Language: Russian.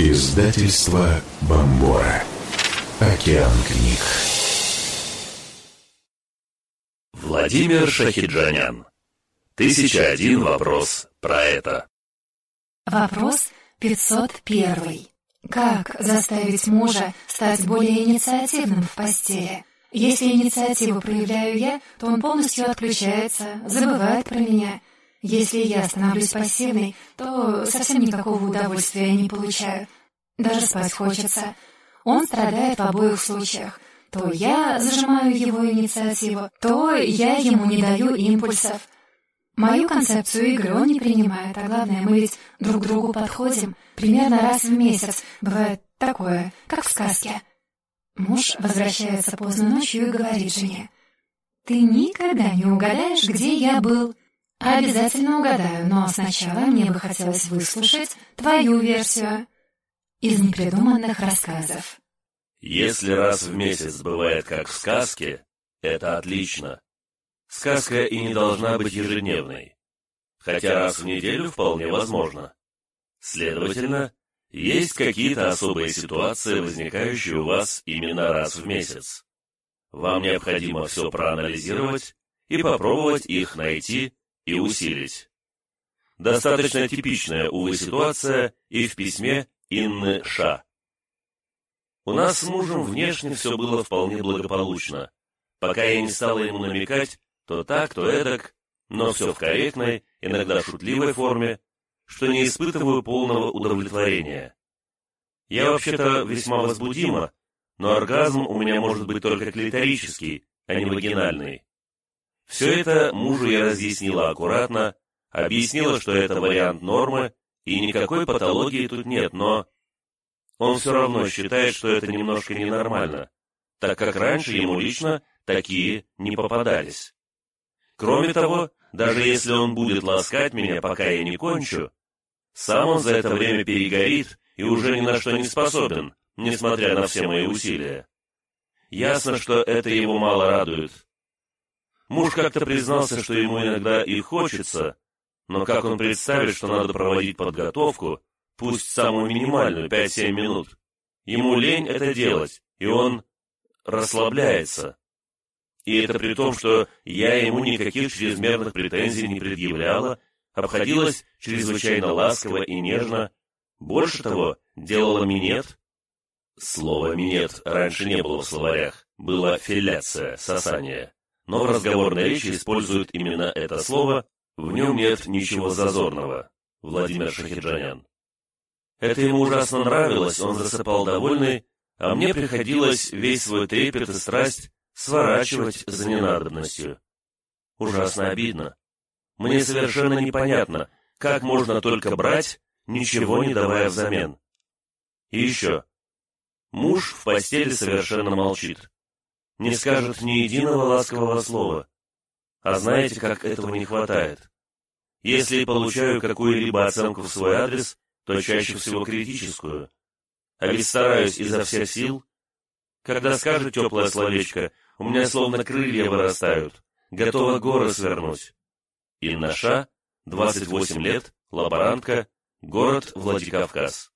Издательство Бомбора. Океан книг. Владимир Шахиджанян. Тысяча один вопрос про это. Вопрос 501. Как заставить мужа стать более инициативным в постели? Если инициативу проявляю я, то он полностью отключается, забывает про меня – если я становлюсь пассивной, то совсем никакого удовольствия не получаю. Даже спать хочется. Он страдает в обоих случаях. То я зажимаю его инициативу, то я ему не даю импульсов. Мою концепцию игры он не принимает, а главное, мы ведь друг другу подходим примерно раз в месяц. Бывает такое, как в сказке. Муж возвращается поздно ночью и говорит жене, «Ты никогда не угадаешь, где я был». Обязательно угадаю, но сначала мне бы хотелось выслушать твою версию из непридуманных рассказов. Если раз в месяц бывает как в сказке, это отлично. Сказка и не должна быть ежедневной. Хотя раз в неделю вполне возможно. Следовательно, есть какие-то особые ситуации, возникающие у вас именно раз в месяц. Вам необходимо все проанализировать и попробовать их найти и усилить. Достаточно типичная, увы, ситуация и в письме Инны Ша. У нас с мужем внешне все было вполне благополучно. Пока я не стала ему намекать, то так, то эдак, но все в корректной, иногда шутливой форме, что не испытываю полного удовлетворения. Я вообще-то весьма возбудима, но оргазм у меня может быть только клиторический, а не вагинальный. Все это мужу я разъяснила аккуратно, объяснила, что это вариант нормы, и никакой патологии тут нет, но... Он все равно считает, что это немножко ненормально, так как раньше ему лично такие не попадались. Кроме того, даже если он будет ласкать меня, пока я не кончу, сам он за это время перегорит и уже ни на что не способен, несмотря на все мои усилия. Ясно, что это его мало радует, Муж как-то признался, что ему иногда и хочется, но как он представит, что надо проводить подготовку, пусть самую минимальную, 5-7 минут. Ему лень это делать, и он расслабляется. И это при том, что я ему никаких чрезмерных претензий не предъявляла, обходилась чрезвычайно ласково и нежно, больше того, делала минет. Слово «минет» раньше не было в словарях, было «филяция», «сосание» но в разговорной речи используют именно это слово, в нем нет ничего зазорного. Владимир Шахиджанян. Это ему ужасно нравилось, он засыпал довольный, а мне приходилось весь свой трепет и страсть сворачивать за ненадобностью. Ужасно обидно. Мне совершенно непонятно, как можно только брать, ничего не давая взамен. И еще. Муж в постели совершенно молчит не скажет ни единого ласкового слова. А знаете, как этого не хватает? Если получаю какую-либо оценку в свой адрес, то чаще всего критическую. А ведь стараюсь изо всех сил. Когда скажет теплое словечко, у меня словно крылья вырастают, готова горы свернуть. Инна Ша, 28 лет, лаборантка, город Владикавказ.